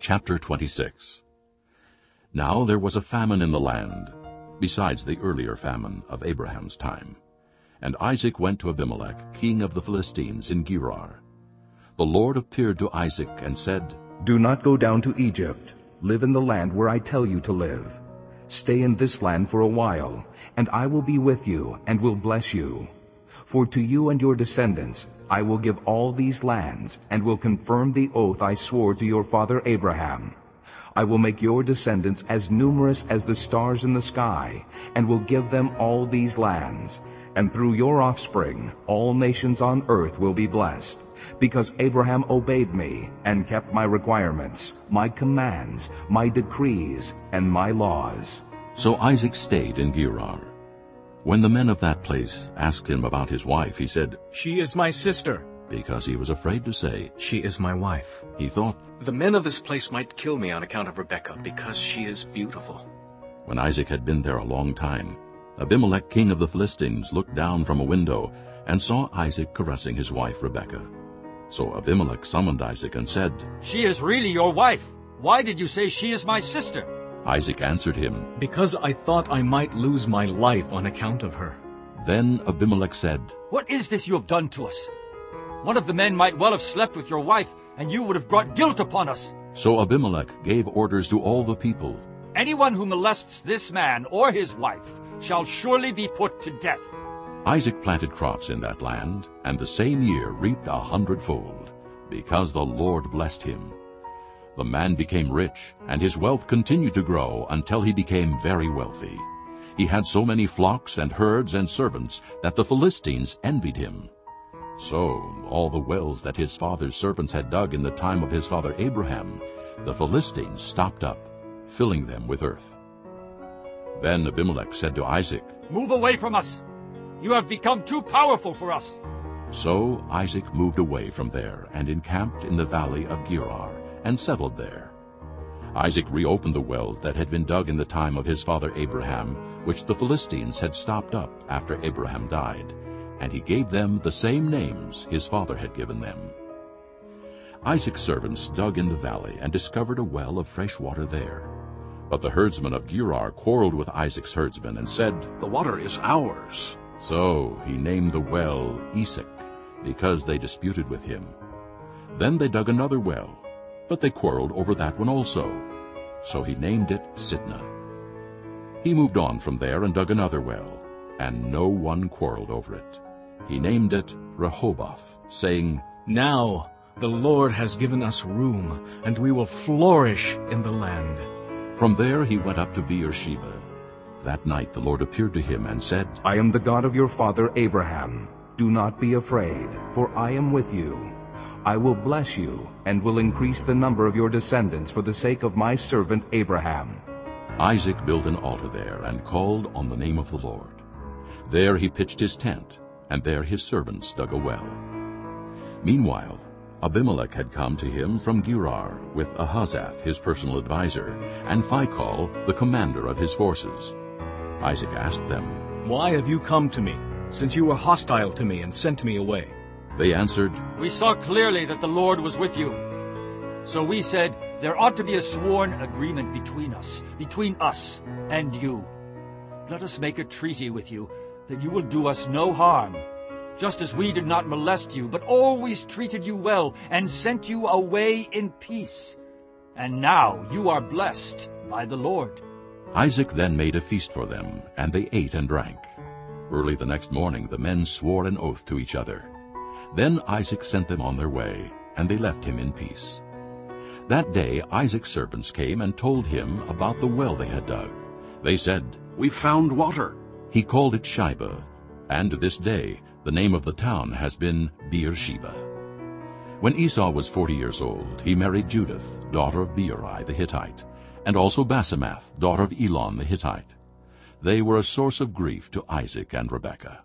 Chapter 26 Now there was a famine in the land, besides the earlier famine of Abraham's time. And Isaac went to Abimelech, king of the Philistines, in Gerar. The Lord appeared to Isaac and said, Do not go down to Egypt. Live in the land where I tell you to live. Stay in this land for a while, and I will be with you and will bless you. For to you and your descendants I will give all these lands, and will confirm the oath I swore to your father Abraham. I will make your descendants as numerous as the stars in the sky, and will give them all these lands. And through your offspring all nations on earth will be blessed, because Abraham obeyed me and kept my requirements, my commands, my decrees, and my laws. So Isaac stayed in Gerar. When the men of that place asked him about his wife, he said, She is my sister. because he was afraid to say, She is my wife. he thought, The men of this place might kill me on account of Rebekah, because she is beautiful. When Isaac had been there a long time, Abimelech king of the Philistines looked down from a window and saw Isaac caressing his wife Rebekah. So Abimelech summoned Isaac and said, She is really your wife. Why did you say she is my sister? Isaac answered him. Because I thought I might lose my life on account of her. Then Abimelech said, What is this you have done to us? One of the men might well have slept with your wife, and you would have brought guilt upon us. So Abimelech gave orders to all the people, Anyone who molests this man or his wife shall surely be put to death. Isaac planted crops in that land, and the same year reaped a hundredfold, because the Lord blessed him. The man became rich, and his wealth continued to grow until he became very wealthy. He had so many flocks and herds and servants that the Philistines envied him. So all the wells that his father's servants had dug in the time of his father Abraham, the Philistines stopped up, filling them with earth. Then Abimelech said to Isaac, Move away from us. You have become too powerful for us. So Isaac moved away from there and encamped in the valley of Gerar and settled there. Isaac reopened the wells that had been dug in the time of his father Abraham, which the Philistines had stopped up after Abraham died, and he gave them the same names his father had given them. Isaac's servants dug in the valley and discovered a well of fresh water there. But the herdsmen of Gerar quarreled with Isaac's herdsmen and said, The water is ours. So he named the well Esek, because they disputed with him. Then they dug another well, but they quarreled over that one also. So he named it Sitnah. He moved on from there and dug another well, and no one quarreled over it. He named it Rehoboth, saying, Now the Lord has given us room, and we will flourish in the land. From there he went up to Beersheba. That night the Lord appeared to him and said, I am the God of your father Abraham. Do not be afraid, for I am with you. I will bless you and will increase the number of your descendants for the sake of my servant Abraham. Isaac built an altar there and called on the name of the Lord. There he pitched his tent, and there his servants dug a well. Meanwhile, Abimelech had come to him from Gerar with Ahuzzath his personal adviser, and Phicol the commander of his forces. Isaac asked them. Why have you come to me, since you were hostile to me and sent me away? They answered, We saw clearly that the Lord was with you. So we said, There ought to be a sworn agreement between us, between us and you. Let us make a treaty with you that you will do us no harm, just as we did not molest you, but always treated you well and sent you away in peace. And now you are blessed by the Lord. Isaac then made a feast for them, and they ate and drank. Early the next morning the men swore an oath to each other. Then Isaac sent them on their way, and they left him in peace. That day Isaac's servants came and told him about the well they had dug. They said, We found water. He called it Shibah, and to this day the name of the town has been Beersheba. When Esau was forty years old, he married Judith, daughter of Beeri the Hittite, and also Basemath, daughter of Elon the Hittite. They were a source of grief to Isaac and Rebekah.